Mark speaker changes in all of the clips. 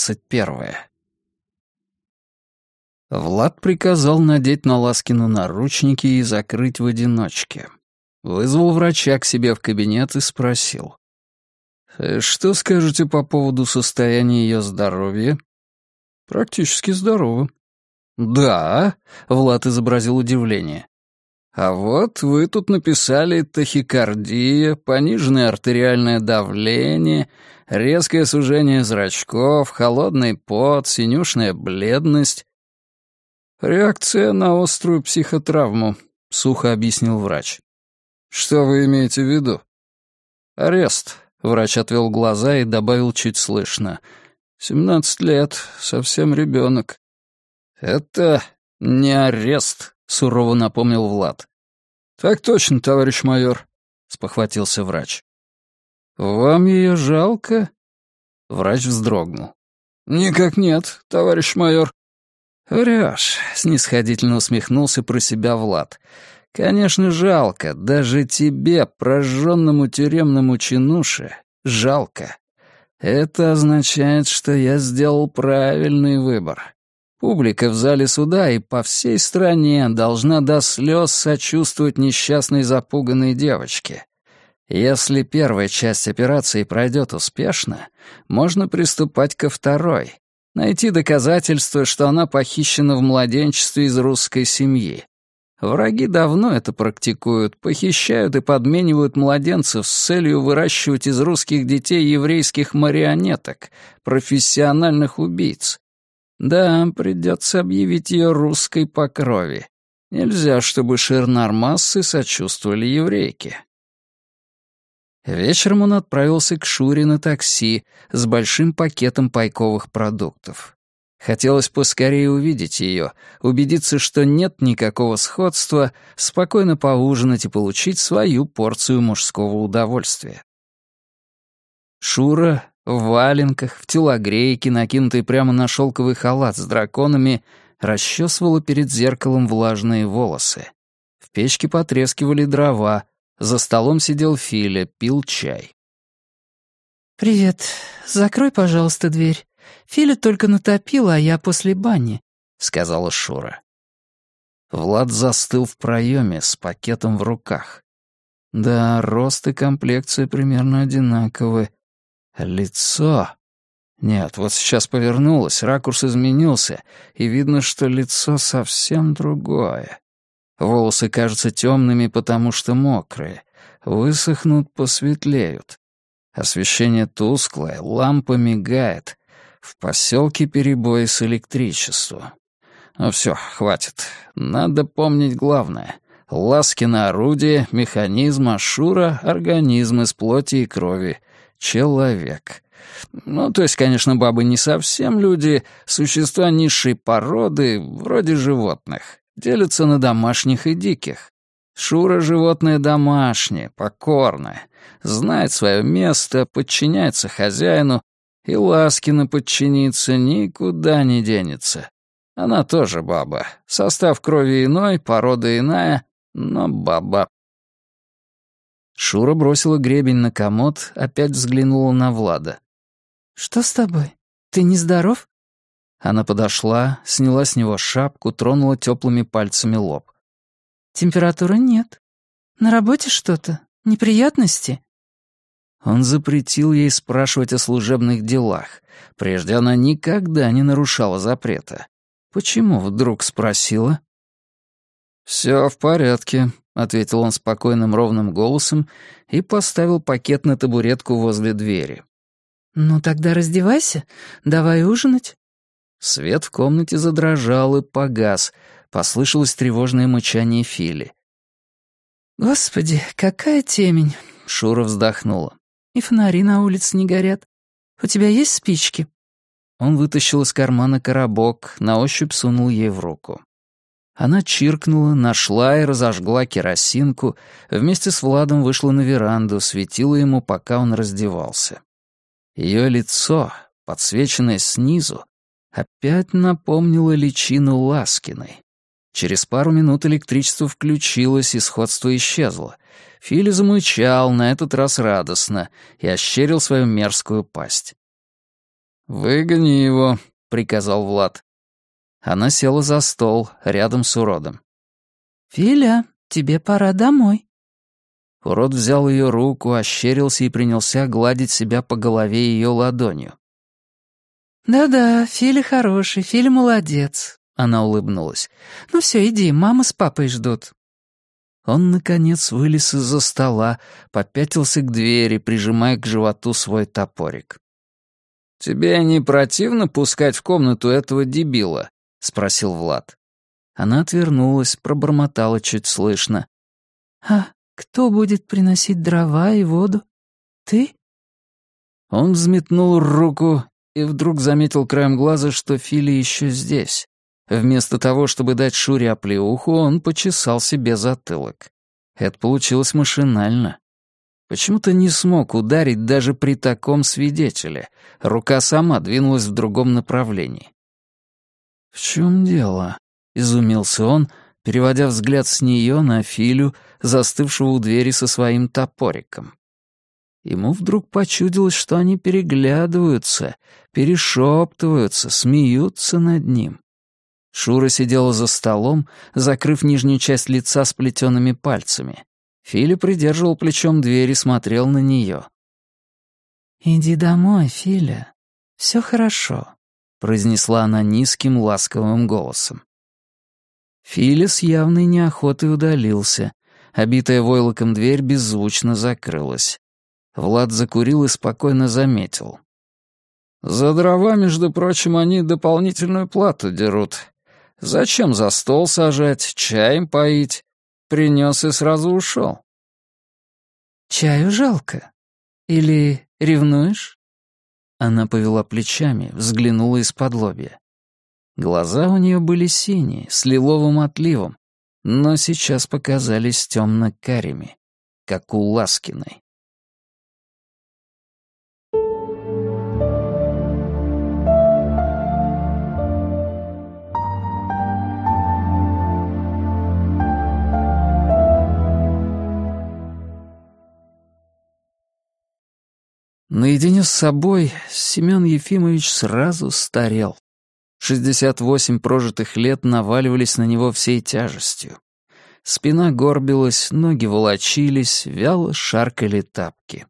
Speaker 1: Глава двадцать первая Влад приказал надеть на Ласкину наручники и закрыть в одиночке. Вызвал врача к себе в кабинет и спросил. «Э, «Что скажете по поводу состояния ее здоровья?» «Практически здорово». «Да», — Влад изобразил удивление. А вот вы тут написали тахикардия, пониженное артериальное давление, резкое сужение зрачков, холодный пот, синюшная бледность. Реакция на острую психотравму, сухо объяснил врач. Что вы имеете в виду? Арест. Врач отвел глаза и добавил чуть слышно. «Семнадцать лет, совсем ребенок». «Это не арест», — сурово напомнил Влад. «Так точно, товарищ майор», — спохватился врач. «Вам ее жалко?» Врач вздрогнул. «Никак нет, товарищ майор». «Врешь», — снисходительно усмехнулся про себя Влад. «Конечно, жалко. Даже тебе, прожженному тюремному чинуше, жалко. Это означает, что я сделал правильный выбор. Публика в зале суда и по всей стране должна до слез сочувствовать несчастной запуганной девочке. Если первая часть операции пройдет успешно, можно приступать ко второй. Найти доказательства, что она похищена в младенчестве из русской семьи. Враги давно это практикуют, похищают и подменивают младенцев с целью выращивать из русских детей еврейских марионеток, профессиональных убийц. Да, придется объявить ее русской по крови. Нельзя, чтобы Ширнар массы сочувствовали еврейке. Вечером он отправился к Шуре на такси с большим пакетом пайковых продуктов. Хотелось поскорее увидеть ее, убедиться, что нет никакого сходства, спокойно поужинать и получить свою порцию мужского удовольствия. Шура в валенках, в телогрейке, накинутой прямо на шелковый халат с драконами, расчесывала перед зеркалом влажные волосы. В печке потрескивали дрова, за столом сидел Филя, пил чай.
Speaker 2: «Привет. Закрой, пожалуйста, дверь. Филя только натопила, а я после бани», — сказала Шура.
Speaker 1: Влад застыл в проеме с пакетом в руках. Да, рост и комплекция примерно одинаковы. Лицо... Нет, вот сейчас повернулось, ракурс изменился, и видно, что лицо совсем другое. Волосы кажутся темными, потому что мокрые. Высохнут, посветлеют. Освещение тусклое, лампа мигает. В поселке перебои с электричеством. Ну все, хватит. Надо помнить главное. Ласки на орудие, механизм, ашура — организм из плоти и крови — человек. Ну, то есть, конечно, бабы не совсем люди, существа низшей породы, вроде животных, делятся на домашних и диких. Шура — животное домашнее, покорное, знает свое место, подчиняется хозяину, и Ласкина подчиниться никуда не денется. Она тоже баба. Состав крови иной, порода иная, но баба. Шура бросила гребень на комод, опять взглянула на Влада.
Speaker 2: «Что с тобой? Ты нездоров?»
Speaker 1: Она подошла, сняла с него шапку, тронула теплыми пальцами лоб.
Speaker 2: «Температуры нет. На работе что-то? Неприятности?»
Speaker 1: Он запретил ей спрашивать о служебных делах. Прежде она никогда не нарушала запрета. Почему вдруг спросила? «Все в порядке», — ответил он спокойным ровным голосом и поставил пакет на табуретку возле двери.
Speaker 2: «Ну тогда раздевайся, давай ужинать».
Speaker 1: Свет в комнате задрожал и погас, послышалось тревожное мычание Фили.
Speaker 2: «Господи, какая темень!» — Шура вздохнула. «И фонари на улице не горят. У тебя есть спички?»
Speaker 1: Он вытащил из кармана коробок, на ощупь сунул ей в руку. Она чиркнула, нашла и разожгла керосинку, вместе с Владом вышла на веранду, светила ему, пока он раздевался. Ее лицо, подсвеченное снизу, опять напомнило личину Ласкиной. Через пару минут электричество включилось, и сходство исчезло. Фили замычал, на этот раз радостно, и ощерил свою мерзкую пасть. «Выгони его», — приказал Влад. Она села за стол, рядом с уродом.
Speaker 2: «Филя, тебе пора домой».
Speaker 1: Урод взял ее руку, ощерился и принялся гладить себя по голове ее ладонью.
Speaker 2: «Да-да, Филя хороший, Филя молодец», — она улыбнулась. «Ну все, иди, мама с папой ждут».
Speaker 1: Он, наконец, вылез из-за стола, попятился к двери, прижимая к животу свой топорик. «Тебе не противно пускать в комнату этого дебила?» — спросил Влад. Она отвернулась, пробормотала чуть слышно.
Speaker 2: «А кто будет приносить дрова и воду? Ты?»
Speaker 1: Он взметнул руку и вдруг заметил краем глаза, что Фили еще здесь. Вместо того, чтобы дать Шуре оплеуху, он почесал себе затылок. Это получилось машинально. Почему-то не смог ударить даже при таком свидетеле. Рука сама двинулась в другом направлении. «В чем дело?» — изумился он, переводя взгляд с нее на Филю, застывшего у двери со своим топориком. Ему вдруг почудилось, что они переглядываются, перешептываются, смеются над ним. Шура сидела за столом, закрыв нижнюю часть лица сплетенными пальцами. Филя придерживал плечом дверь и смотрел на нее.
Speaker 2: «Иди домой, Филя. Все хорошо произнесла она низким ласковым голосом.
Speaker 1: Филя с явной неохотой удалился. Обитая войлоком дверь беззвучно закрылась. Влад закурил и спокойно заметил. «За дрова, между прочим, они дополнительную плату дерут. Зачем за стол сажать, чаем поить? Принес и сразу ушел».
Speaker 2: «Чаю жалко. Или ревнуешь?»
Speaker 1: Она повела плечами, взглянула из-под лобья. Глаза у нее были синие, с лиловым отливом, но сейчас показались темно-карими, как у Ласкиной. Наедине с собой Семен Ефимович сразу старел. 68 прожитых лет наваливались на него всей тяжестью. Спина горбилась, ноги волочились, вяло шаркали тапки.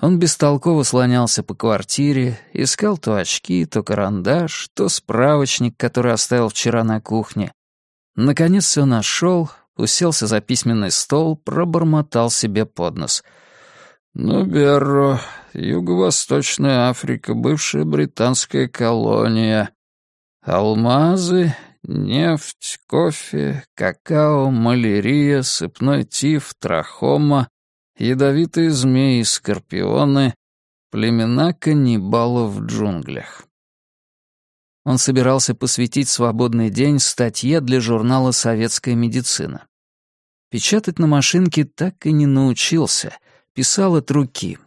Speaker 1: Он бестолково слонялся по квартире, искал то очки, то карандаш, то справочник, который оставил вчера на кухне. Наконец все нашел, уселся за письменный стол, пробормотал себе под нос. «Ну, Берро, Юго-Восточная Африка, бывшая британская колония. Алмазы, нефть, кофе, какао, малярия, сыпной тиф, трахома, ядовитые змеи, скорпионы, племена каннибалов в джунглях. Он собирался посвятить свободный день статье для журнала «Советская медицина». Печатать на машинке так и не научился, писал от руки,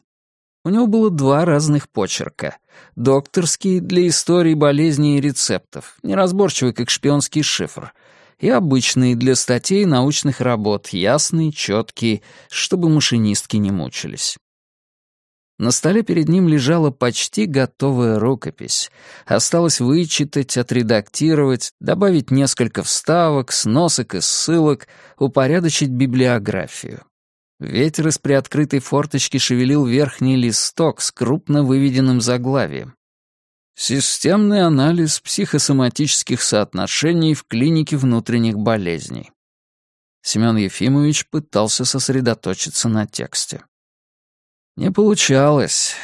Speaker 1: у него было два разных почерка. Докторский для истории болезней и рецептов, неразборчивый как шпионский шифр, и обычный для статей и научных работ, ясный, четкий, чтобы машинистки не мучились. На столе перед ним лежала почти готовая рукопись. Осталось вычитать, отредактировать, добавить несколько вставок, сносок и ссылок, упорядочить библиографию. Ветер из приоткрытой форточки шевелил верхний листок с крупно выведенным заглавием. Системный анализ психосоматических соотношений в клинике внутренних болезней. Семен Ефимович пытался сосредоточиться на тексте. Не получалось.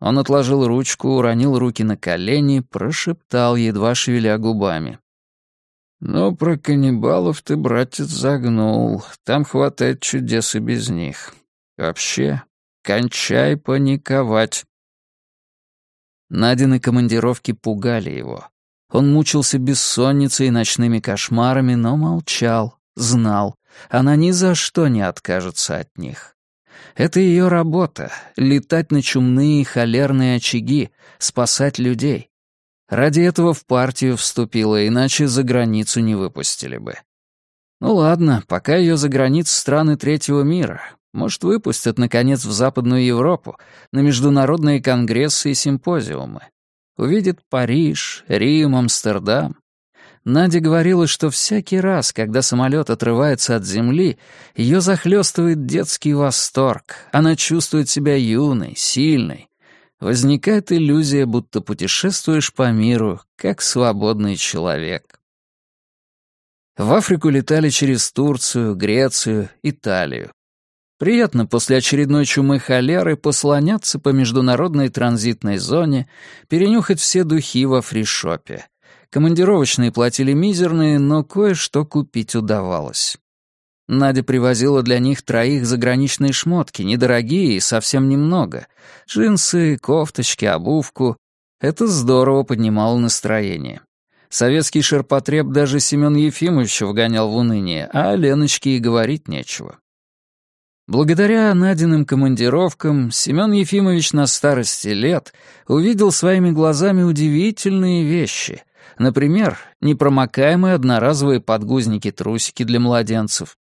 Speaker 1: Он отложил ручку, уронил руки на колени, прошептал, едва шевеля губами. «Ну, про каннибалов ты, братец, загнул. Там хватает чудес и без них. Вообще, кончай паниковать». Надины командировки пугали его. Он мучился бессонницей и ночными кошмарами, но молчал, знал. Она ни за что не откажется от них. Это ее работа — летать на чумные холерные очаги, спасать людей. Ради этого в партию вступила, иначе за границу не выпустили бы. Ну ладно, пока ее за границ страны третьего мира. Может, выпустят, наконец, в Западную Европу, на международные конгрессы и симпозиумы. Увидит Париж, Рим, Амстердам. Надя говорила, что всякий раз, когда самолет отрывается от земли, ее захлестывает детский восторг. Она чувствует себя юной, сильной. Возникает иллюзия, будто путешествуешь по миру, как свободный человек. В Африку летали через Турцию, Грецию, Италию. Приятно после очередной чумы холеры послоняться по международной транзитной зоне, перенюхать все духи во фришопе. Командировочные платили мизерные, но кое-что купить удавалось. Надя привозила для них троих заграничные шмотки, недорогие и совсем немного. Джинсы, кофточки, обувку. Это здорово поднимало настроение. Советский ширпотреб даже Семен Ефимович вгонял в уныние, а Леночке и говорить нечего. Благодаря Надиным командировкам Семен Ефимович на старости лет увидел своими глазами удивительные вещи — Например, непромокаемые одноразовые подгузники-трусики для младенцев.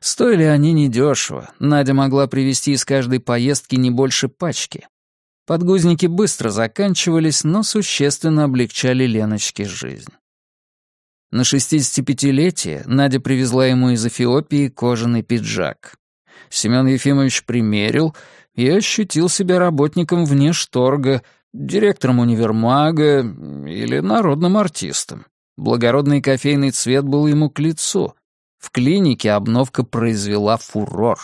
Speaker 1: Стоили они недешево, Надя могла привезти из каждой поездки не больше пачки. Подгузники быстро заканчивались, но существенно облегчали Леночке жизнь. На 65-летие Надя привезла ему из Эфиопии кожаный пиджак. Семен Ефимович примерил и ощутил себя работником вне шторга, директором универмага или народным артистом. Благородный кофейный цвет был ему к лицу. В клинике обновка произвела фурор.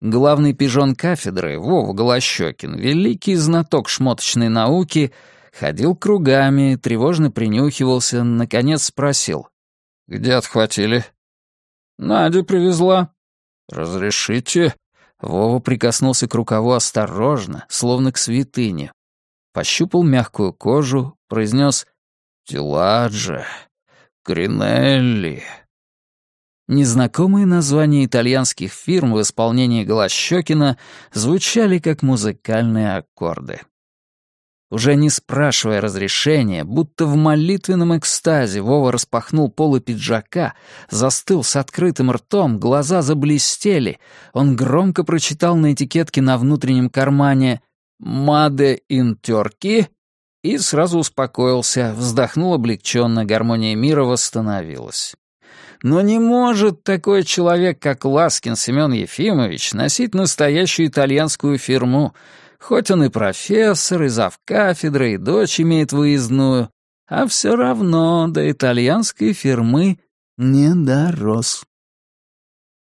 Speaker 1: Главный пижон кафедры, Вова Голощекин, великий знаток шмоточной науки, ходил кругами, тревожно принюхивался, наконец спросил. «Где отхватили?» «Надя привезла». «Разрешите?» Вова прикоснулся к рукаву осторожно, словно к святыне, пощупал мягкую кожу, произнес «Тиладжа», «Гринелли». Незнакомые названия итальянских фирм в исполнении Голощёкина звучали как музыкальные аккорды. Уже не спрашивая разрешения, будто в молитвенном экстазе Вова распахнул полы пиджака, застыл с открытым ртом, глаза заблестели. Он громко прочитал на этикетке на внутреннем кармане «Маде ин Turkey» и сразу успокоился, вздохнул облегченно, гармония мира восстановилась. Но не может такой человек, как Ласкин Семен Ефимович, носить настоящую итальянскую фирму, хоть он и профессор, и завкафедра, и дочь имеет выездную, а все равно до итальянской фирмы не дорос.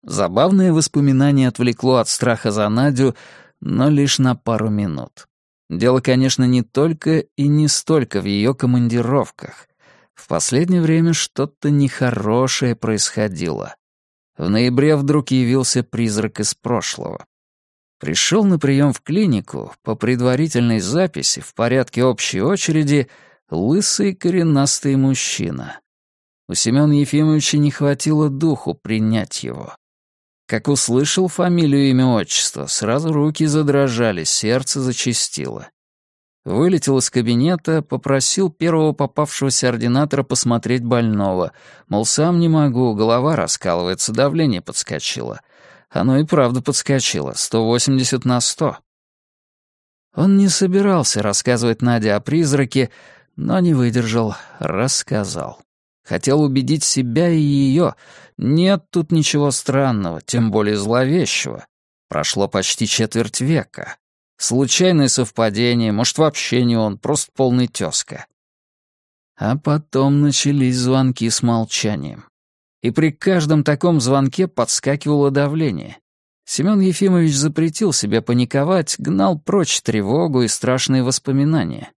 Speaker 1: Забавное воспоминание отвлекло от страха за Надю, но лишь на пару минут. Дело, конечно, не только и не столько в ее командировках. В последнее время что-то нехорошее происходило. В ноябре вдруг явился призрак из прошлого. Пришел на прием в клинику, по предварительной записи, в порядке общей очереди, лысый коренастый мужчина. У Семёна Ефимовича не хватило духу принять его. Как услышал фамилию, имя, отчество, сразу руки задрожали, сердце зачастило. Вылетел из кабинета, попросил первого попавшегося ординатора посмотреть больного. Мол, сам не могу, голова раскалывается, давление подскочило. Оно и правда подскочило, 180 на 100. Он не собирался рассказывать Наде о призраке, но не выдержал, рассказал. Хотел убедить себя и ее. Нет тут ничего странного, тем более зловещего. Прошло почти четверть века. Случайное совпадение, может, вообще не он, просто полный тезка. А потом начались звонки с молчанием. И при каждом таком звонке подскакивало давление. Семен Ефимович запретил себе паниковать, гнал прочь тревогу и страшные воспоминания.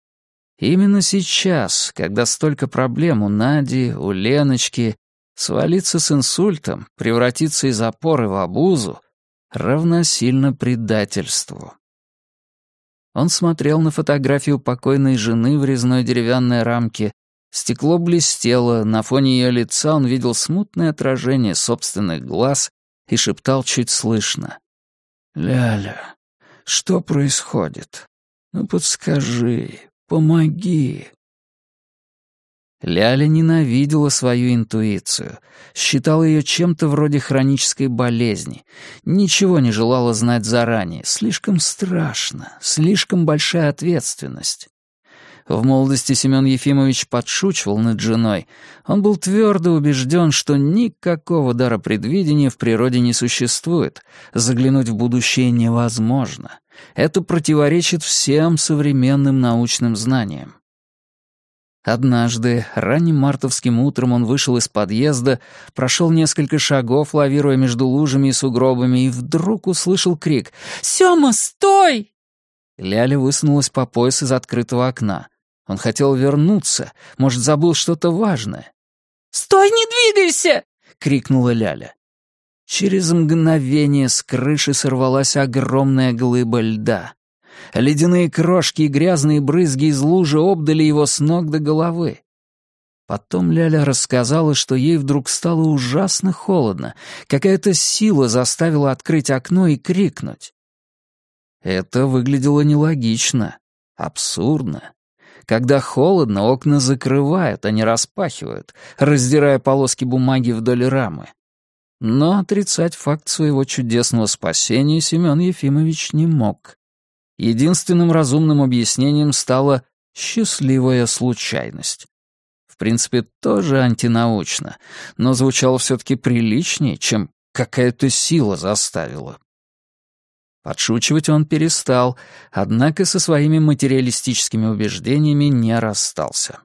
Speaker 1: Именно сейчас, когда столько проблем у Нади, у Леночки, свалиться с инсультом, превратиться из опоры в обузу, равносильно предательству. Он смотрел на фотографию покойной жены в резной деревянной рамке. Стекло блестело, на фоне ее лица он видел смутное отражение собственных глаз и шептал чуть слышно. «Ляля, что происходит? Ну подскажи, Помоги!» Ляля ненавидела свою интуицию, считала ее чем-то вроде хронической болезни, ничего не желала знать заранее, слишком страшно, слишком большая ответственность. В молодости Семен Ефимович подшучивал над женой. Он был твердо убежден, что никакого дара предвидения в природе не существует. Заглянуть в будущее невозможно. Это противоречит всем современным научным знаниям. Однажды, ранним мартовским утром он вышел из подъезда, прошел несколько шагов, лавируя между лужами и сугробами, и вдруг услышал крик «Сёма, стой!» Ляля высунулась по пояс из открытого окна. Он хотел вернуться, может, забыл что-то важное.
Speaker 2: «Стой, не двигайся!»
Speaker 1: — крикнула Ляля. Через мгновение с крыши сорвалась огромная глыба льда. Ледяные крошки и грязные брызги из лужи обдали его с ног до головы. Потом Ляля рассказала, что ей вдруг стало ужасно холодно. Какая-то сила заставила открыть окно и крикнуть. Это выглядело нелогично, абсурдно. Когда холодно, окна закрывают, а не распахивают, раздирая полоски бумаги вдоль рамы. Но отрицать факт своего чудесного спасения Семен Ефимович не мог. Единственным разумным объяснением стала «счастливая случайность». В принципе, тоже антинаучно, но звучало все-таки приличнее, чем «какая-то сила заставила». Подшучивать он перестал, однако со своими материалистическими убеждениями не расстался.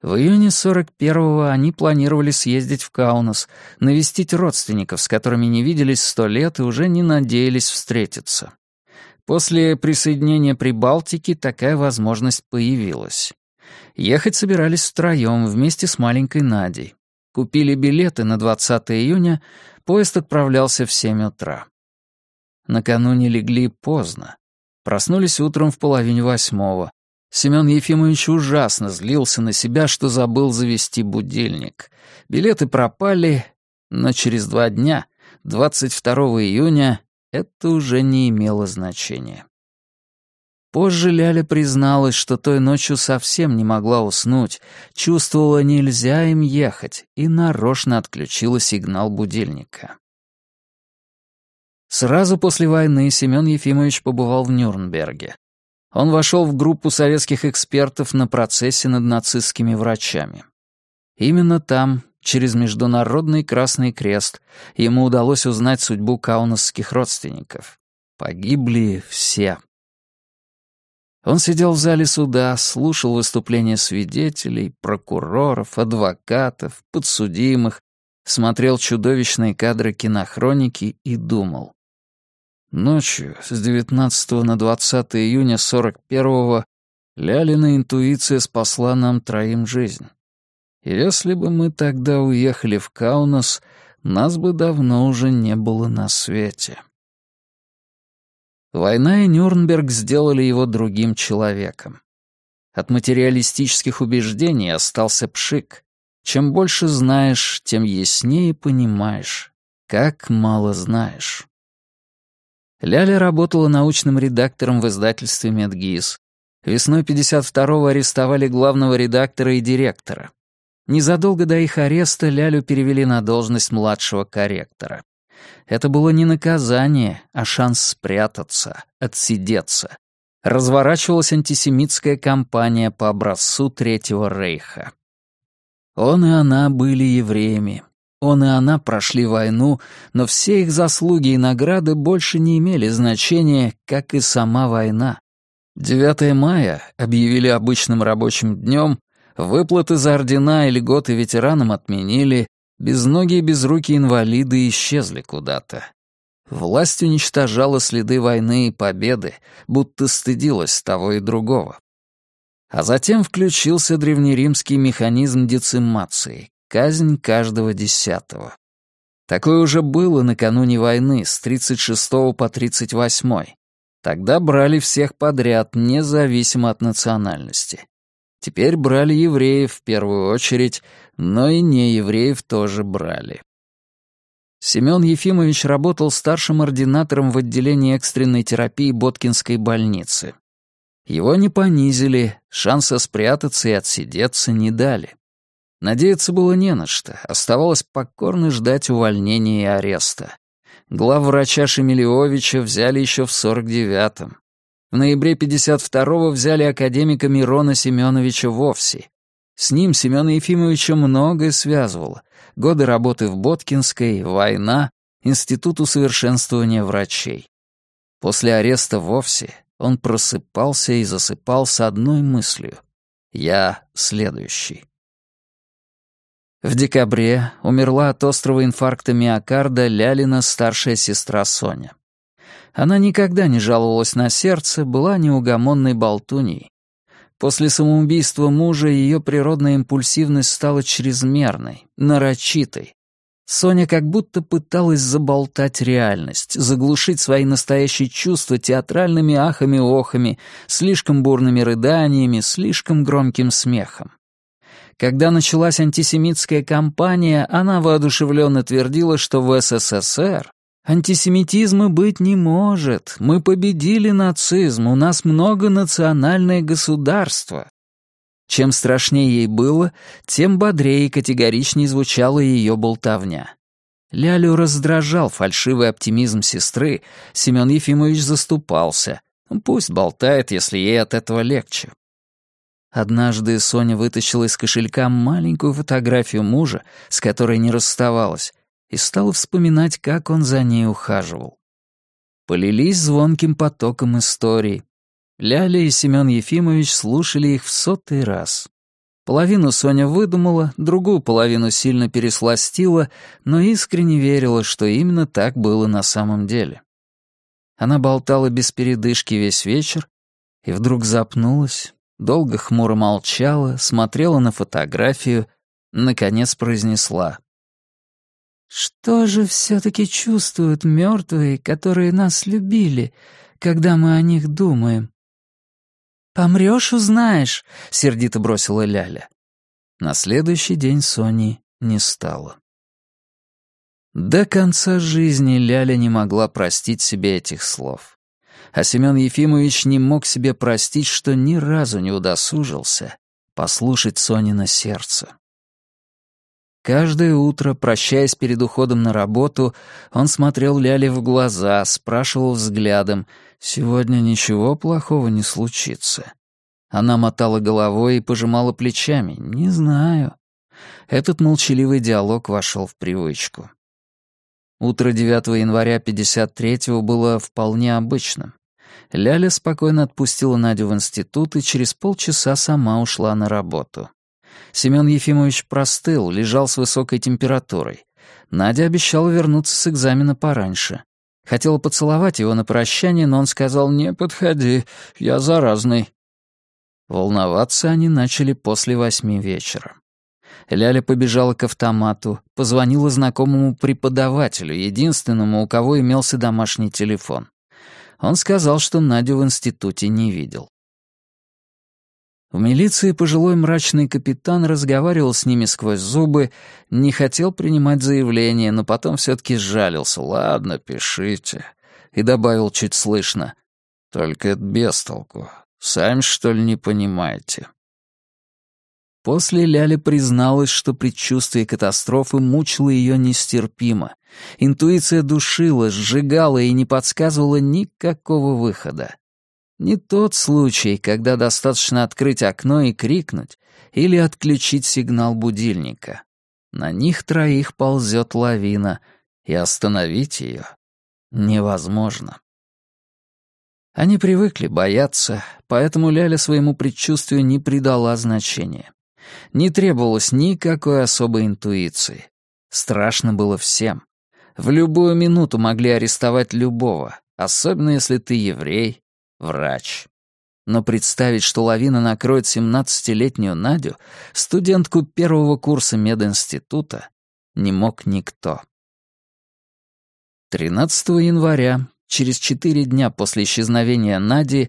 Speaker 1: В июне 41-го они планировали съездить в Каунас, навестить родственников, с которыми не виделись сто лет и уже не надеялись встретиться. После присоединения Прибалтики такая возможность появилась. Ехать собирались втроем вместе с маленькой Надей. Купили билеты на 20 июня, поезд отправлялся в 7 утра. Накануне легли поздно. Проснулись утром в половине восьмого. Семен Ефимович ужасно злился на себя, что забыл завести будильник. Билеты пропали, но через два дня, 22 июня, это уже не имело значения. Позже Ляля призналась, что той ночью совсем не могла уснуть, чувствовала, нельзя им ехать, и нарочно отключила сигнал будильника. Сразу после войны Семен Ефимович побывал в Нюрнберге. Он вошел в группу советских экспертов на процессе над нацистскими врачами. Именно там, через Международный Красный Крест, ему удалось узнать судьбу каунасских родственников. Погибли все. Он сидел в зале суда, слушал выступления свидетелей, прокуроров, адвокатов, подсудимых, смотрел чудовищные кадры кинохроники и думал. Ночью с 19 на 20 июня 41-го Лялина интуиция спасла нам троим жизнь. Если бы мы тогда уехали в Каунас, нас бы давно уже не было на свете. Война и Нюрнберг сделали его другим человеком. От материалистических убеждений остался пшик. Чем больше знаешь, тем яснее понимаешь, как мало знаешь. Ляля работала научным редактором в издательстве «Медгиз». Весной 52-го арестовали главного редактора и директора. Незадолго до их ареста Лялю перевели на должность младшего корректора. Это было не наказание, а шанс спрятаться, отсидеться. Разворачивалась антисемитская кампания по образцу Третьего Рейха. Он и она были евреями, он и она прошли войну, но все их заслуги и награды больше не имели значения, как и сама война. 9 мая объявили обычным рабочим днем, выплаты за ордена и льготы ветеранам отменили, безногие безрукие инвалиды исчезли куда-то. Власть уничтожала следы войны и победы, будто стыдилась того и другого. А затем включился древнеримский механизм децимации, Казнь каждого десятого. Такое уже было накануне войны с 36 по 38. Тогда брали всех подряд, независимо от национальности. Теперь брали евреев в первую очередь, но и неевреев тоже брали. Семен Ефимович работал старшим ординатором в отделении экстренной терапии Боткинской больницы. Его не понизили, шанса спрятаться и отсидеться не дали. Надеяться было не на что, оставалось покорно ждать увольнения и ареста. Главврача Шемелевича взяли еще в 49-м. В ноябре 52-го взяли академика Мирона Семеновича вовсе. С ним Семена Ефимовича многое связывало. Годы работы в Боткинской, война, Институт усовершенствования врачей. После ареста вовсе он просыпался и засыпал с одной мыслью. «Я следующий». В декабре умерла от острого инфаркта миокарда Лялина старшая сестра Соня. Она никогда не жаловалась на сердце, была неугомонной болтуней. После самоубийства мужа ее природная импульсивность стала чрезмерной, нарочитой. Соня как будто пыталась заболтать реальность, заглушить свои настоящие чувства театральными ахами-охами, слишком бурными рыданиями, слишком громким смехом. Когда началась антисемитская кампания, она воодушевленно твердила, что в СССР антисемитизма быть не может. Мы победили нацизм, у нас многонациональное государство. Чем страшнее ей было, тем бодрее и категоричнее звучала ее болтовня. Лялю раздражал фальшивый оптимизм сестры, Семен Ефимович заступался. Пусть болтает, если ей от этого легче. Однажды Соня вытащила из кошелька маленькую фотографию мужа, с которой не расставалась, и стала вспоминать, как он за ней ухаживал. Полились звонким потоком историй. Ляля и Семен Ефимович слушали их в сотый раз. Половину Соня выдумала, другую половину сильно пересластила, но искренне верила, что именно так было на самом деле. Она болтала без передышки весь вечер и вдруг запнулась, долго хмуро молчала, смотрела на фотографию, наконец произнесла. «Что же все-таки чувствуют мертвые, которые нас любили, когда мы о них думаем?» «Помрешь, узнаешь», — сердито бросила Ляля. На следующий день Сони не стало. До конца жизни Ляля не могла простить себе этих слов а Семен Ефимович не мог себе простить, что ни разу не удосужился послушать Сонина сердце. Каждое утро, прощаясь перед уходом на работу, он смотрел Ляле в глаза, спрашивал взглядом, «Сегодня ничего плохого не случится». Она мотала головой и пожимала плечами, «Не знаю». Этот молчаливый диалог вошел в привычку. Утро 9 января 53-го было вполне обычным. Ляля спокойно отпустила Надю в институт и через полчаса сама ушла на работу. Семен Ефимович простыл, лежал с высокой температурой. Надя обещала вернуться с экзамена пораньше. Хотела поцеловать его на прощание, но он сказал «Не подходи, я заразный». Волноваться они начали после восьми вечера. Ляля побежала к автомату, позвонила знакомому преподавателю, единственному, у кого имелся домашний телефон. Он сказал, что Надю в институте не видел. В милиции пожилой мрачный капитан разговаривал с ними сквозь зубы, не хотел принимать заявление, но потом все-таки сжалился. «Ладно, пишите». И добавил чуть слышно. «Только это без толку. Сами, что ли, не понимаете?» После Ляля призналась, что предчувствие катастрофы мучило ее нестерпимо. Интуиция душила, сжигала и не подсказывала никакого выхода. Не тот случай, когда достаточно открыть окно и крикнуть, или отключить сигнал будильника. На них троих ползет лавина, и остановить ее невозможно. Они привыкли бояться, поэтому Ляля своему предчувствию не придала значения. Не требовалось никакой особой интуиции. Страшно было всем. В любую минуту могли арестовать любого, особенно если ты еврей, врач. Но представить, что лавина накроет 17-летнюю Надю, студентку первого курса мединститута, не мог никто. 13 января, через четыре дня после исчезновения Нади,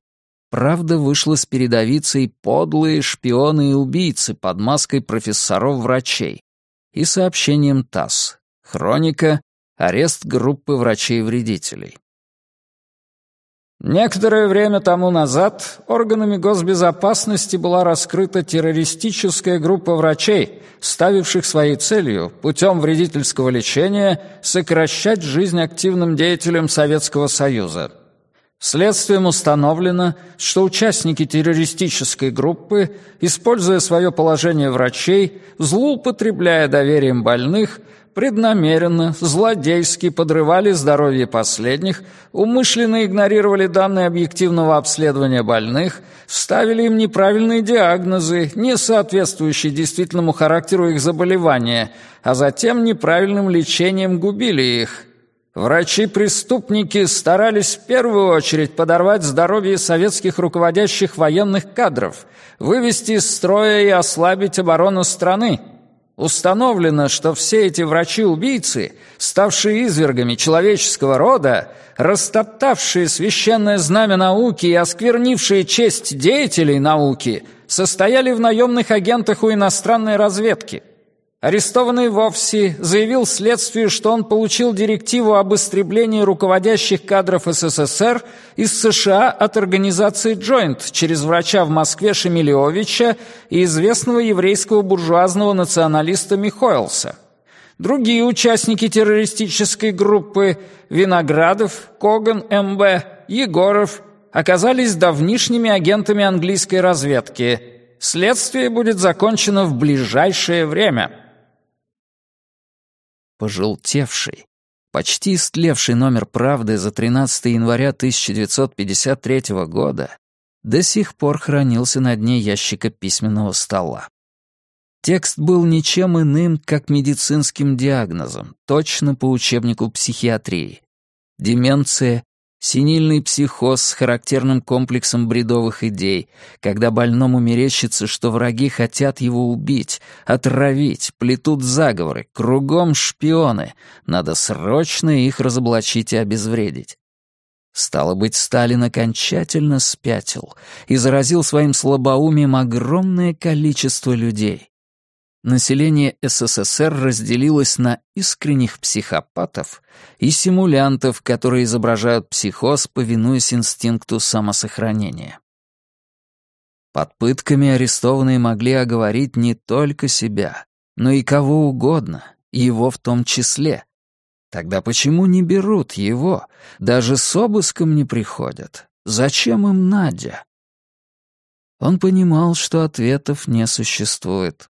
Speaker 1: правда вышла с передовицей «Подлые шпионы и убийцы» под маской профессоров-врачей и сообщением ТАСС. Хроника Арест группы врачей-вредителей.
Speaker 3: Некоторое время тому назад органами госбезопасности была раскрыта террористическая группа врачей, ставивших своей целью путем вредительского лечения сокращать жизнь активным деятелям Советского Союза. Следствием установлено, что участники террористической группы, используя свое положение врачей, злоупотребляя доверием больных, преднамеренно, злодейски подрывали здоровье последних, умышленно игнорировали данные объективного обследования больных, ставили им неправильные диагнозы, не соответствующие действительному характеру их заболевания, а затем неправильным лечением губили их – Врачи-преступники старались в первую очередь подорвать здоровье советских руководящих военных кадров, вывести из строя и ослабить оборону страны. Установлено, что все эти врачи-убийцы, ставшие извергами человеческого рода, растоптавшие священное знамя науки и осквернившие честь деятелей науки, состояли в наемных агентах у иностранной разведки. Арестованный вовсе заявил следствию, что он получил директиву об истреблении руководящих кадров СССР из США от организации «Джойнт» через врача в Москве Шемилевича и известного еврейского буржуазного националиста Михоэлса. Другие участники террористической группы Виноградов, Коган МБ, Егоров оказались давнишними агентами английской разведки. Следствие будет закончено в ближайшее время
Speaker 1: пожелтевший, почти истлевший номер «Правды» за 13 января 1953 года до сих пор хранился на дне ящика письменного стола. Текст был ничем иным, как медицинским диагнозом, точно по учебнику психиатрии. Деменция Синильный психоз с характерным комплексом бредовых идей, когда больному мерещится, что враги хотят его убить, отравить, плетут заговоры, кругом шпионы, надо срочно их разоблачить и обезвредить. Стало быть, Сталин окончательно спятил и заразил своим слабоумием огромное количество людей. Население СССР разделилось на искренних психопатов и симулянтов, которые изображают психоз, повинуясь инстинкту самосохранения. Под пытками арестованные могли оговорить не только себя, но и кого угодно, его в том числе. Тогда почему не берут его, даже с обыском не приходят? Зачем им Надя? Он понимал, что ответов не существует.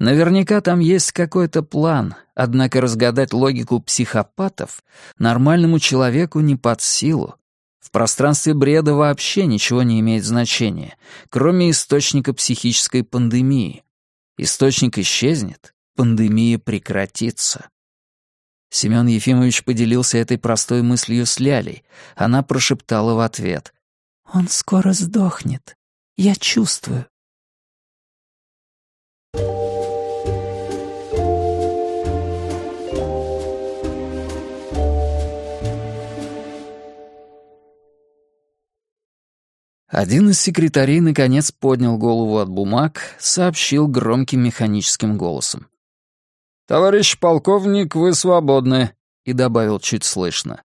Speaker 1: Наверняка там есть какой-то план, однако разгадать логику психопатов нормальному человеку не под силу. В пространстве бреда вообще ничего не имеет значения, кроме источника психической пандемии. Источник исчезнет, пандемия прекратится. Семен Ефимович поделился этой простой мыслью с Лялей. Она прошептала в ответ. «Он скоро сдохнет. Я чувствую». Один из секретарей наконец поднял голову от бумаг, сообщил громким механическим голосом. «Товарищ полковник, вы свободны», и добавил чуть слышно.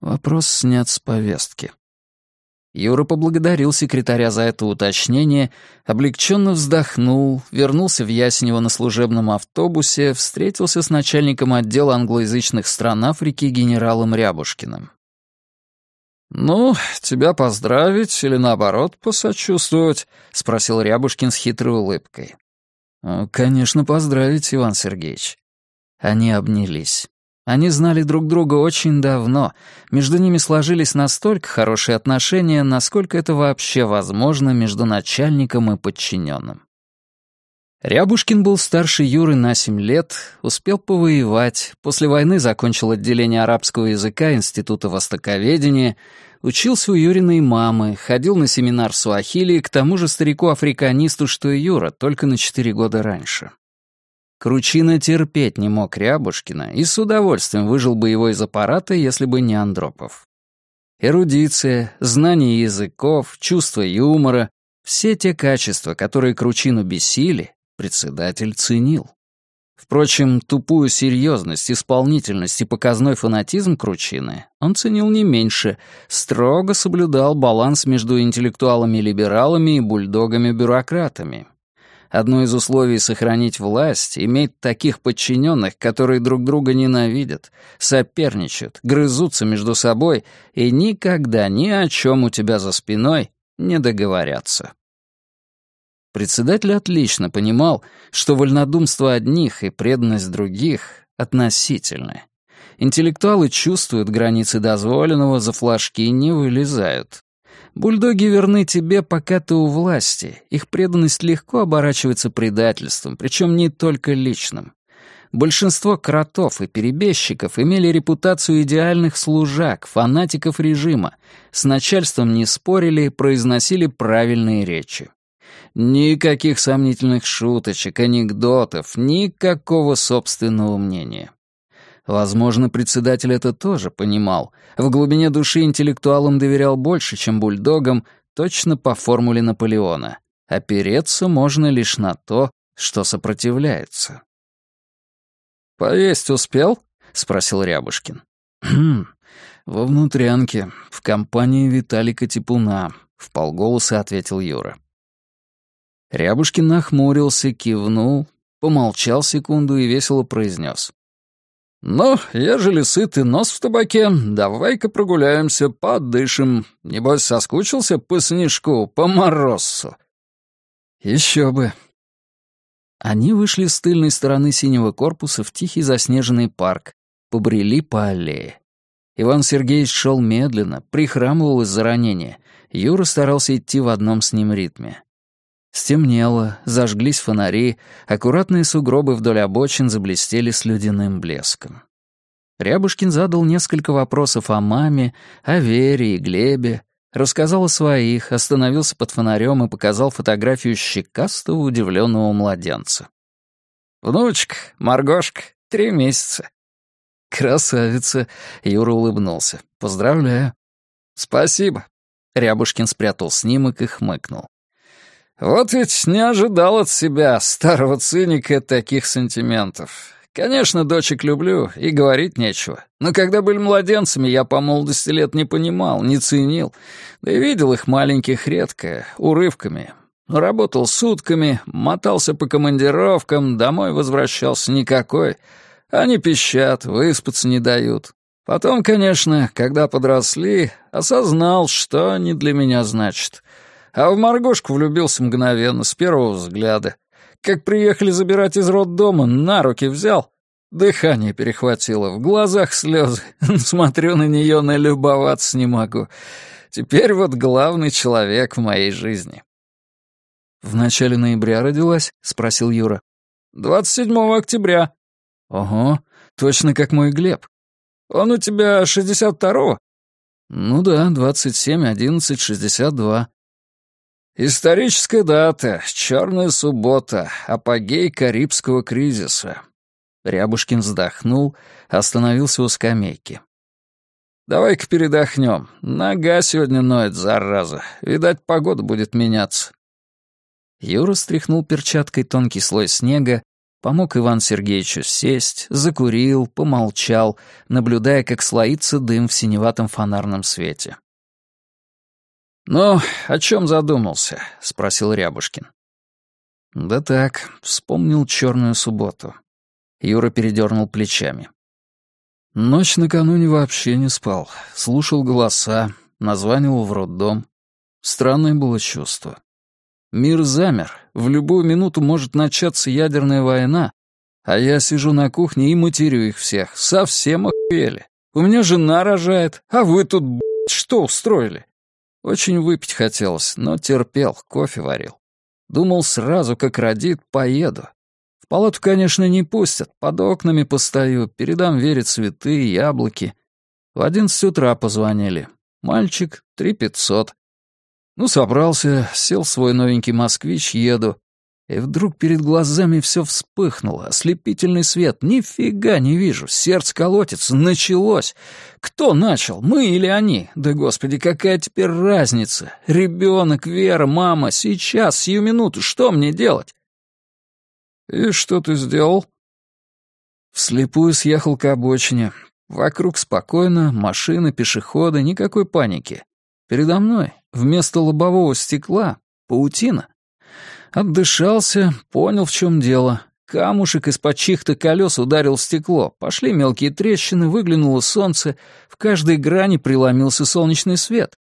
Speaker 1: Вопрос снят с повестки. Юра поблагодарил секретаря за это уточнение, облегченно вздохнул, вернулся в Ясенево на служебном автобусе, встретился с начальником отдела англоязычных стран Африки генералом Рябушкиным. «Ну, тебя поздравить или, наоборот, посочувствовать?» — спросил Рябушкин с хитрой улыбкой. «Конечно, поздравить, Иван Сергеевич». Они обнялись. Они знали друг друга очень давно. Между ними сложились настолько хорошие отношения, насколько это вообще возможно между начальником и подчиненным. Рябушкин был старше Юры на семь лет, успел повоевать, после войны закончил отделение арабского языка Института востоковедения, учился у Юриной мамы, ходил на семинар суахили к тому же старику-африканисту, что и Юра, только на четыре года раньше. Кручина терпеть не мог Рябушкина и с удовольствием выжил бы его из аппарата, если бы не Андропов. Эрудиция, знание языков, чувство юмора — все те качества, которые Кручину бесили, председатель ценил. Впрочем, тупую серьезность, исполнительность и показной фанатизм Кручины он ценил не меньше, строго соблюдал баланс между интеллектуалами-либералами и бульдогами-бюрократами. Одно из условий сохранить власть — иметь таких подчиненных, которые друг друга ненавидят, соперничают, грызутся между собой и никогда ни о чем у тебя за спиной не договорятся. Председатель отлично понимал, что вольнодумство одних и преданность других относительны. Интеллектуалы чувствуют границы дозволенного, за флажки не вылезают. Бульдоги верны тебе, пока ты у власти. Их преданность легко оборачивается предательством, причем не только личным. Большинство кротов и перебежчиков имели репутацию идеальных служак, фанатиков режима, с начальством не спорили, произносили правильные речи. Никаких сомнительных шуточек, анекдотов, никакого собственного мнения. Возможно, председатель это тоже понимал. В глубине души интеллектуалам доверял больше, чем бульдогам, точно по формуле Наполеона. Опереться можно лишь на то, что сопротивляется.
Speaker 3: «Поесть успел?» — спросил Рябушкин.
Speaker 1: «Хм, во внутрянке, в компании Виталика Типуна», — В полголоса ответил Юра. Рябушкин нахмурился, кивнул, помолчал секунду и весело произнес.
Speaker 3: «Ну, ежели сытый нос в табаке, давай-ка прогуляемся, подышим. Небось, соскучился по снежку, по морозцу».
Speaker 1: «Еще бы». Они вышли с тыльной стороны синего корпуса в тихий заснеженный парк, побрели по аллее. Иван Сергеевич шел медленно, прихрамывал из-за ранения. Юра старался идти в одном с ним ритме. Стемнело, зажглись фонари, аккуратные сугробы вдоль обочин заблестели слюдяным блеском. Рябушкин задал несколько вопросов о маме, о Вере и Глебе, рассказал о своих, остановился под фонарем и показал фотографию щекастого удивленного младенца.
Speaker 3: «Внучка, Маргошка, три месяца».
Speaker 1: «Красавица!» — Юра улыбнулся. «Поздравляю».
Speaker 3: «Спасибо».
Speaker 1: Рябушкин спрятал снимок и хмыкнул.
Speaker 3: Вот ведь не ожидал от себя, старого циника, таких сантиментов. Конечно, дочек люблю, и говорить нечего. Но когда были младенцами, я по молодости лет не понимал, не ценил. Да и видел их маленьких редко, урывками. Работал сутками, мотался по командировкам, домой возвращался никакой. Они пищат, выспаться не дают. Потом, конечно, когда подросли, осознал, что они для меня значат — а в Маргошку влюбился мгновенно, с первого взгляда. Как приехали забирать из роддома, на руки взял. Дыхание перехватило, в глазах слезы. Смотрю на нее, налюбоваться не могу. Теперь вот главный человек в моей жизни.
Speaker 1: «В начале ноября родилась?» — спросил Юра.
Speaker 3: «27 октября».
Speaker 1: «Ого, точно как мой Глеб».
Speaker 3: «Он у тебя 62-го?»
Speaker 1: «Ну да, 27, 11, 62.
Speaker 3: Историческая дата, черная суббота, апогей Карибского кризиса.
Speaker 1: Рябушкин вздохнул, остановился у скамейки.
Speaker 3: «Давай-ка передохнем. Нога сегодня ноет, зараза. Видать, погода будет меняться».
Speaker 1: Юра стряхнул перчаткой тонкий слой снега, помог Иван Сергеевичу сесть, закурил, помолчал, наблюдая, как слоится дым в синеватом фонарном свете.
Speaker 3: «Ну, о чем задумался?» — спросил Рябушкин.
Speaker 1: «Да так, вспомнил черную субботу». Юра передернул плечами. Ночь накануне вообще не спал. Слушал голоса, названивал в роддом. Странное было чувство. Мир замер, в любую минуту может начаться ядерная война, а я сижу на кухне и матерю их всех. Совсем охуели. У меня жена рожает, а вы тут, что устроили? Очень выпить хотелось, но терпел, кофе варил. Думал, сразу как родит, поеду. В палату, конечно, не пустят, под окнами постою, передам Вере цветы, яблоки. В одиннадцать утра позвонили. Мальчик, три пятьсот. Ну, собрался, сел в свой новенький москвич, еду. И вдруг перед глазами все вспыхнуло, ослепительный свет. Нифига не вижу, сердце колотится, началось. Кто начал, мы или они? Да, господи, какая теперь разница? Ребенок, Вера, мама, сейчас, сию минуту, что мне делать?
Speaker 3: И что ты сделал?
Speaker 1: Вслепую съехал к обочине. Вокруг спокойно, машины, пешеходы, никакой паники. Передо мной, вместо лобового стекла, паутина. Отдышался, понял, в чем дело. Камушек из-под чьих-то колес ударил в стекло, пошли мелкие трещины, выглянуло солнце, в каждой грани преломился солнечный свет.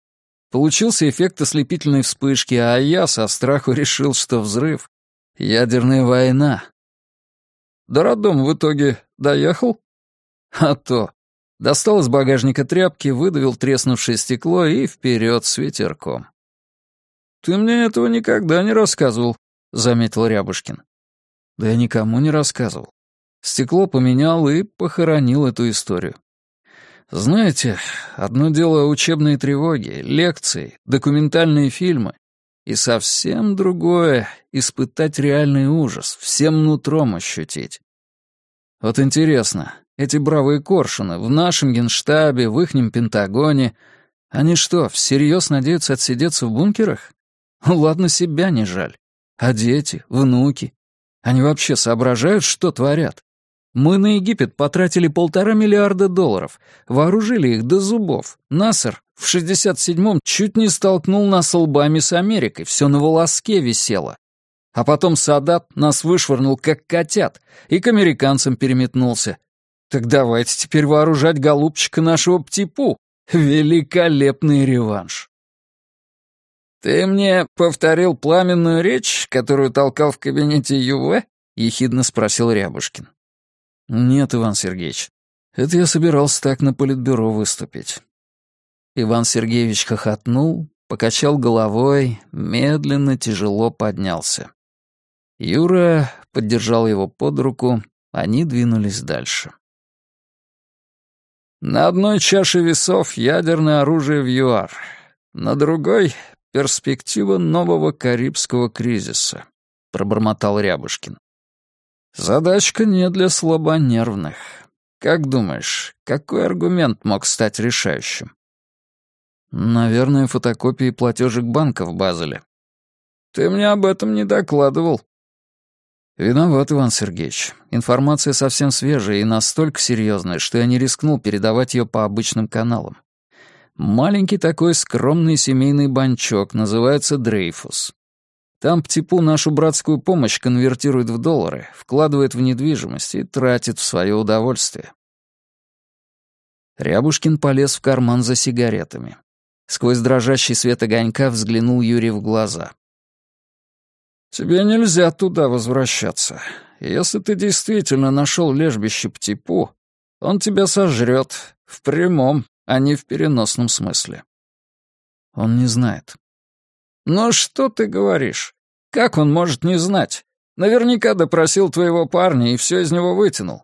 Speaker 1: Получился эффект ослепительной вспышки, а я со страху решил, что взрыв. Ядерная война. До роддома в итоге доехал? А то. Достал из багажника тряпки, выдавил треснувшее стекло и вперед с ветерком. «Ты мне этого никогда не рассказывал», — заметил Рябушкин. «Да я никому не рассказывал. Стекло поменял и похоронил эту историю. Знаете, одно дело учебные тревоги, лекции, документальные фильмы, и совсем другое — испытать реальный ужас, всем нутром ощутить. Вот интересно, эти бравые коршуны в нашем генштабе, в ихнем Пентагоне, они что, всерьез надеются отсидеться в бункерах? Ладно, себя не жаль. А дети, внуки? Они вообще соображают, что творят? Мы на Египет потратили полтора миллиарда долларов, вооружили их до зубов. Насер в 67-м чуть не столкнул нас лбами с Америкой, все на волоске висело. А потом Садат нас вышвырнул, как котят, и к американцам переметнулся. Так давайте теперь вооружать голубчика нашего птипу. Великолепный реванш. «Ты мне повторил пламенную речь, которую толкал в кабинете ЮВ?» — ехидно спросил Рябушкин. «Нет, Иван Сергеевич, это я собирался так на политбюро выступить». Иван Сергеевич хохотнул, покачал головой, медленно, тяжело поднялся. Юра поддержал его под руку, они двинулись дальше. На одной чаше весов ядерное оружие в ЮАР, на другой — перспектива нового Карибского кризиса, — пробормотал Рябушкин. Задачка не для слабонервных. Как думаешь, какой аргумент мог стать решающим? Наверное, фотокопии платежек банка в Базеле. Ты мне об этом не докладывал. Виноват, Иван Сергеевич. Информация совсем свежая и настолько серьезная, что я не рискнул передавать ее по обычным каналам. Маленький такой скромный семейный банчок, называется Дрейфус. Там Птипу нашу братскую помощь конвертирует в доллары, вкладывает в недвижимость и тратит в свое удовольствие. Рябушкин полез в карман за сигаретами. Сквозь дрожащий свет огонька взглянул Юрий в глаза. «Тебе нельзя туда возвращаться. Если ты действительно нашел лежбище Птипу, он тебя сожрет в прямом, а не в переносном смысле». Он не знает. «Ну что ты говоришь? Как он может не знать? Наверняка допросил твоего парня и все из него вытянул».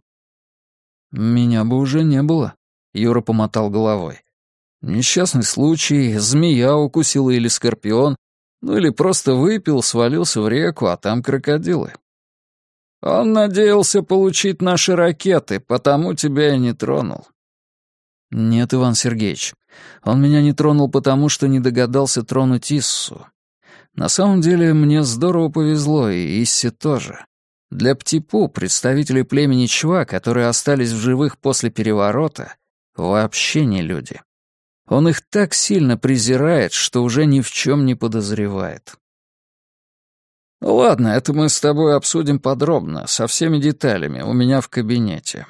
Speaker 1: «Меня бы уже не было», — Юра помотал головой. «Несчастный случай, змея укусила или скорпион, ну или просто выпил, свалился в реку, а там крокодилы». «Он надеялся получить наши ракеты, потому тебя и не тронул». «Нет, Иван Сергеевич, он меня не тронул потому, что не догадался тронуть Иссу. На самом деле, мне здорово повезло, и Иссе тоже. Для Птипу, представителей племени Чва, которые остались в живых после переворота, вообще не люди. Он их так сильно презирает, что уже ни в чем не подозревает. «Ладно, это мы с тобой обсудим подробно, со всеми деталями, у меня в кабинете».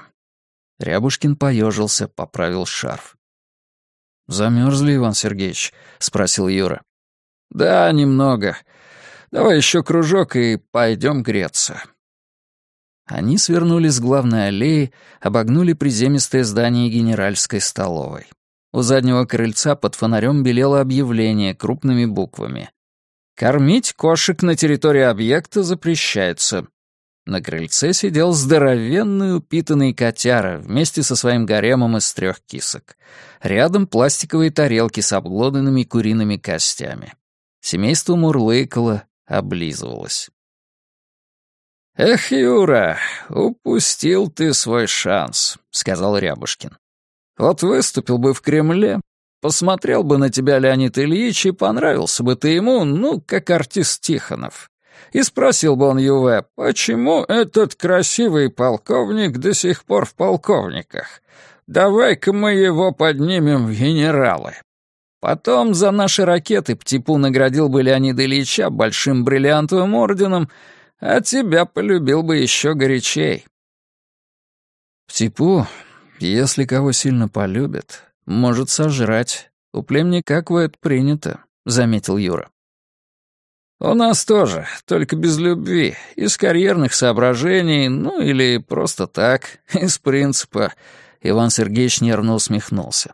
Speaker 1: Рябушкин поежился, поправил шарф. «Замерзли, Иван Сергеевич?» — спросил Юра. «Да, немного. Давай еще кружок и пойдем греться». Они свернули с главной аллеи, обогнули приземистое здание генеральской столовой. У заднего крыльца под фонарем белело объявление крупными буквами. «Кормить кошек на территории объекта запрещается. На крыльце сидел здоровенный упитанный котяра вместе со своим гаремом из трех кисок. Рядом пластиковые тарелки с обглоданными куриными костями. Семейство мурлыкало, облизывалось. «Эх, Юра, упустил ты свой шанс», — сказал Рябушкин. «Вот выступил бы в Кремле, посмотрел бы на тебя Леонид Ильич и понравился бы ты ему, ну, как артист Тихонов. И спросил бы он Юве, почему этот красивый полковник до сих пор в полковниках? Давай-ка мы его поднимем в генералы.
Speaker 3: Потом за наши ракеты Птипу наградил бы Леонида Ильича большим бриллиантовым орденом, а тебя полюбил бы еще горячей».
Speaker 1: «Птипу, если кого сильно полюбит, может сожрать. У племника это принято», — заметил Юра.
Speaker 3: «У нас тоже, только без любви, из карьерных соображений, ну или просто так, из принципа».
Speaker 1: Иван Сергеевич нервно усмехнулся.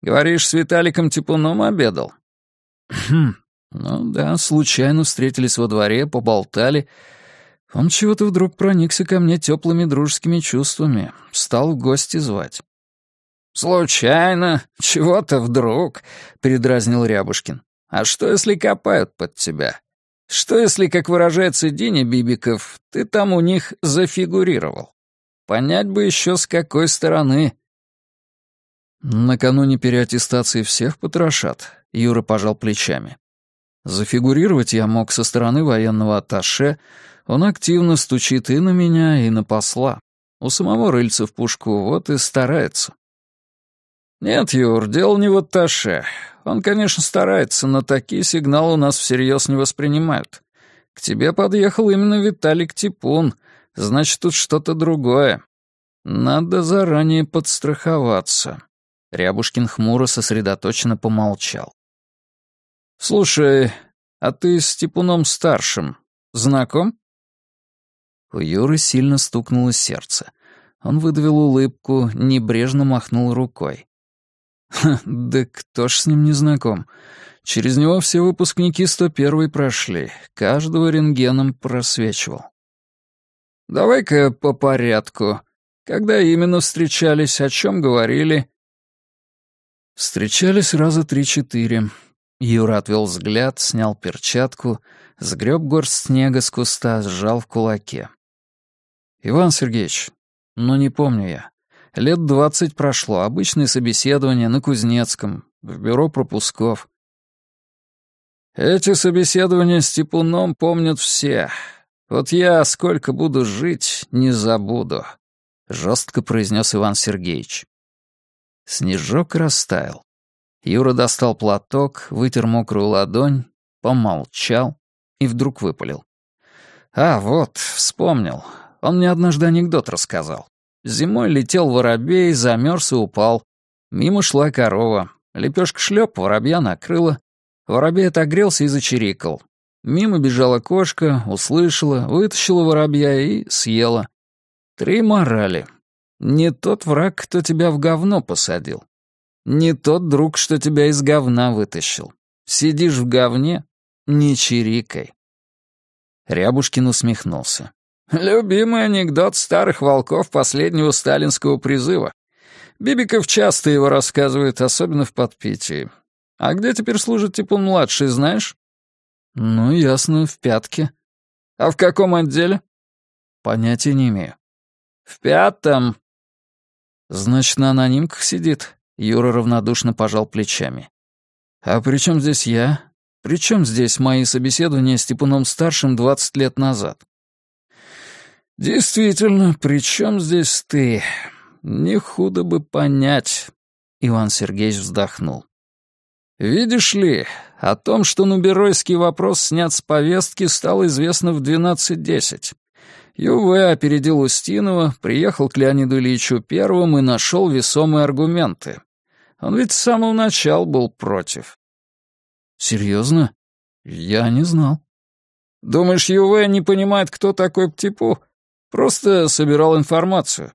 Speaker 3: «Говоришь, с Виталиком Типуном обедал?»
Speaker 1: «Хм, ну да, случайно встретились во дворе, поболтали. Он чего-то вдруг проникся ко мне теплыми дружескими чувствами, стал в гости звать».
Speaker 3: «Случайно? Чего-то вдруг?» — передразнил Рябушкин. «А что, если копают под тебя? Что, если, как выражается Диня Бибиков, ты там у них зафигурировал? Понять бы еще с какой стороны».
Speaker 1: «Накануне переаттестации всех потрошат», — Юра пожал плечами. «Зафигурировать я мог со стороны военного атташе, он активно стучит и на меня, и на посла. У самого рыльца в пушку, вот и старается».
Speaker 3: «Нет, Юр, дело не в атташе. Он, конечно, старается, но такие сигналы у нас всерьез не воспринимают. К тебе подъехал именно Виталик Типун, значит, тут что-то другое. Надо заранее подстраховаться».
Speaker 1: Рябушкин хмуро сосредоточенно помолчал.
Speaker 3: «Слушай, а ты с Типуном-старшим знаком?»
Speaker 1: У Юры сильно стукнуло сердце. Он выдавил улыбку, небрежно махнул рукой. да кто ж с ним не знаком? Через него все выпускники 101 прошли, каждого рентгеном просвечивал.
Speaker 3: Давай-ка по порядку. Когда именно встречались, о чем говорили?
Speaker 1: Встречались раза три-четыре. Юра отвел взгляд, снял перчатку, сгреб горсть снега с куста, сжал в кулаке. «Иван Сергеевич, ну не помню я. Лет двадцать прошло, обычное собеседование на Кузнецком, в бюро пропусков.
Speaker 3: Эти собеседования с Типуном помнят все. Вот я сколько буду жить, не забуду, — жестко произнес Иван Сергеевич.
Speaker 1: Снежок растаял. Юра достал платок, вытер мокрую ладонь, помолчал и вдруг выпалил. «А, вот, вспомнил. Он мне однажды анекдот рассказал. Зимой летел воробей, замерз и упал. Мимо шла корова. Лепешка шлеп, воробья накрыла. Воробей отогрелся и зачирикал. Мимо бежала кошка, услышала, вытащила воробья и съела. Три морали. Не тот враг, кто тебя в говно посадил. Не тот друг, что тебя из говна вытащил. Сидишь в говне — не чирикай. Рябушкин усмехнулся.
Speaker 3: Любимый анекдот старых волков последнего сталинского призыва. Бибиков часто его рассказывает, особенно в подпитии. А где теперь служит Типун-младший, знаешь?
Speaker 1: Ну, ясно, в пятке.
Speaker 3: А в каком отделе?
Speaker 1: Понятия не имею.
Speaker 3: В пятом.
Speaker 1: Значит, на анонимках сидит. Юра равнодушно пожал плечами. А при чем здесь я? При чем здесь мои собеседования с Типуном-старшим двадцать лет назад?
Speaker 3: «Действительно, при чем здесь ты? Не худо бы понять», — Иван Сергеевич вздохнул. «Видишь ли, о том, что Нуберойский вопрос снят с повестки, стало известно в 12.10. ЮВ опередил Устинова, приехал к Леониду Ильичу первым и нашел весомые аргументы. Он ведь с самого начала был против».
Speaker 1: «Серьезно? Я не знал».
Speaker 3: «Думаешь, ЮВ не понимает, кто такой Птипу?» Просто собирал информацию.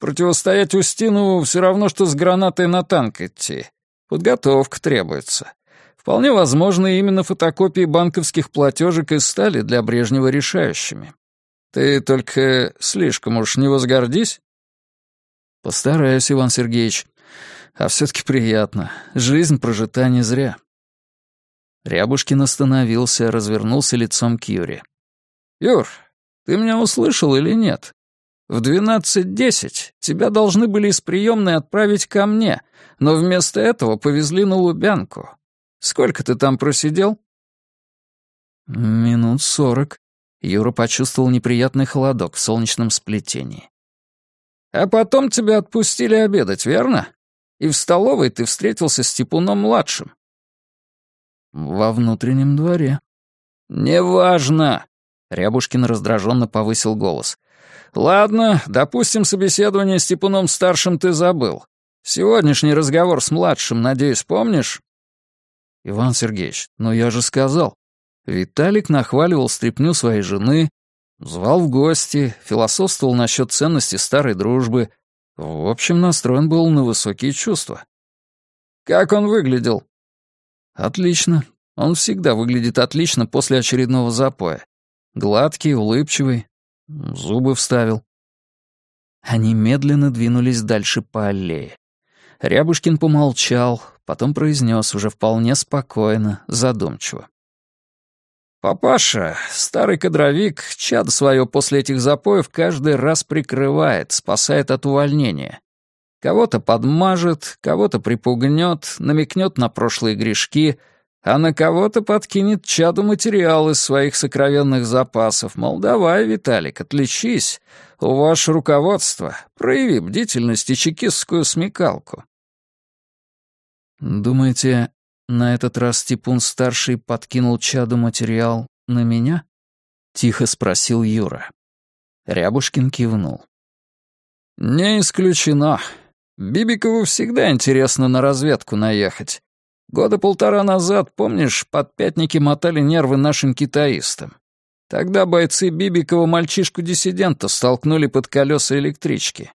Speaker 3: Противостоять Устинову все равно, что с гранатой на танк идти. Подготовка требуется. Вполне возможно, именно фотокопии банковских платежек и стали для Брежнева решающими. Ты только слишком уж не возгордись.
Speaker 1: Постараюсь, Иван Сергеевич. А все-таки приятно. Жизнь прожита не зря. Рябушкин остановился, развернулся лицом к Юре.
Speaker 3: «Юр, ты меня услышал или нет? В 12.10 тебя должны были из приемной отправить ко мне, но вместо этого повезли на Лубянку. Сколько ты там просидел?»
Speaker 1: «Минут сорок». Юра почувствовал неприятный холодок в солнечном сплетении.
Speaker 3: «А потом тебя отпустили обедать, верно? И в столовой ты встретился с Типуном-младшим.
Speaker 1: Во внутреннем дворе.
Speaker 3: «Неважно!» — Рябушкин раздраженно повысил голос. «Ладно, допустим, собеседование с Типуном-старшим ты забыл. Сегодняшний разговор с младшим, надеюсь, помнишь?»
Speaker 1: «Иван Сергеевич, но я же сказал. Виталик нахваливал стряпню своей жены, звал в гости, философствовал насчет ценности старой дружбы. В общем, настроен был на высокие чувства».
Speaker 3: «Как он выглядел?»
Speaker 1: «Отлично. Он всегда выглядит отлично после очередного запоя. Гладкий, улыбчивый, зубы вставил». Они медленно двинулись дальше по аллее. Рябушкин помолчал, потом произнес уже вполне спокойно, задумчиво.
Speaker 3: «Папаша, старый кадровик, чадо свое после этих запоев каждый раз прикрывает, спасает от увольнения. Кого-то подмажет, кого-то припугнет, намекнет на прошлые грешки, а на кого-то подкинет чаду материал из своих сокровенных запасов. Мол, давай, Виталик, отличись. У ваше руководство. Прояви бдительность и чекистскую смекалку.
Speaker 1: Думаете, на этот раз Типун-старший подкинул чаду материал на меня? Тихо спросил Юра. Рябушкин кивнул.
Speaker 3: «Не исключено. Бибикову всегда интересно на разведку наехать. Года полтора назад, помнишь, подпятники мотали нервы нашим китаистам. Тогда бойцы Бибикова мальчишку-диссидента столкнули под колеса электрички.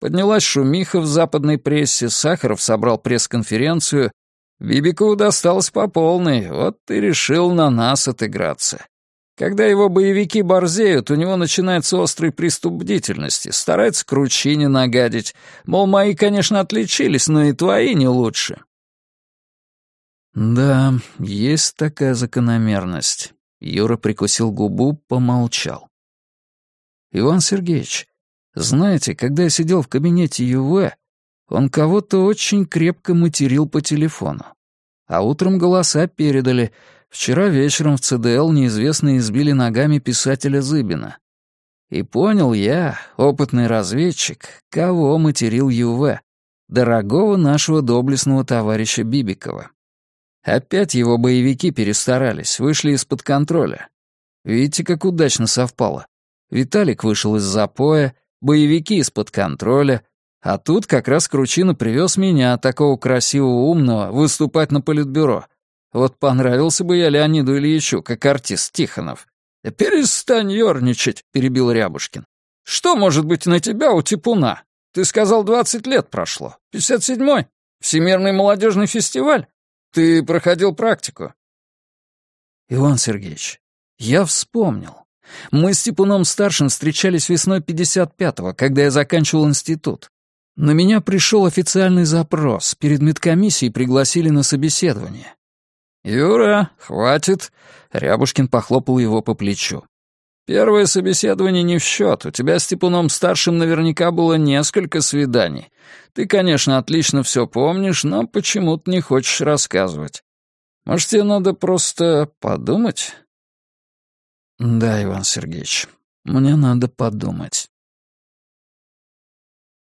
Speaker 3: Поднялась шумиха в западной прессе, Сахаров собрал пресс-конференцию. Бибикову досталось по полной, вот и решил на нас отыграться. Когда его боевики борзеют, у него начинается острый приступ бдительности, старается кручине нагадить. Мол, мои, конечно, отличились, но и твои не лучше.
Speaker 1: Да, есть такая закономерность. Юра прикусил губу, помолчал. Иван Сергеевич, знаете, когда я сидел в кабинете ЮВ, он кого-то очень крепко материл по телефону. А утром голоса передали. Вчера вечером в ЦДЛ неизвестные избили ногами писателя Зыбина. И понял я, опытный разведчик, кого материл ЮВ. Дорогого нашего доблестного товарища Бибикова. Опять его боевики перестарались, вышли из-под контроля. Видите, как удачно совпало. Виталик вышел из запоя, боевики из-под контроля, а тут как раз Кручина привез меня, такого красивого умного, выступать на политбюро. Вот понравился бы я Леониду Ильичу, как артист Тихонов. «Перестань ерничать», — перебил Рябушкин. «Что может быть на тебя у Типуна? Ты сказал, двадцать лет прошло. Пятьдесят седьмой? Всемирный молодежный фестиваль? Ты проходил практику?» «Иван Сергеевич, я вспомнил. Мы с Типуном-старшим встречались весной 55-го, когда я заканчивал институт. На меня пришел официальный запрос, перед медкомиссией пригласили на собеседование.
Speaker 3: «Юра, хватит!» — Рябушкин похлопал его по плечу. «Первое собеседование не в счет. У тебя с Типуном-старшим наверняка было несколько свиданий. Ты, конечно, отлично все помнишь, но почему-то не хочешь рассказывать. Может, тебе надо просто подумать?»
Speaker 1: «Да, Иван Сергеевич, мне надо подумать».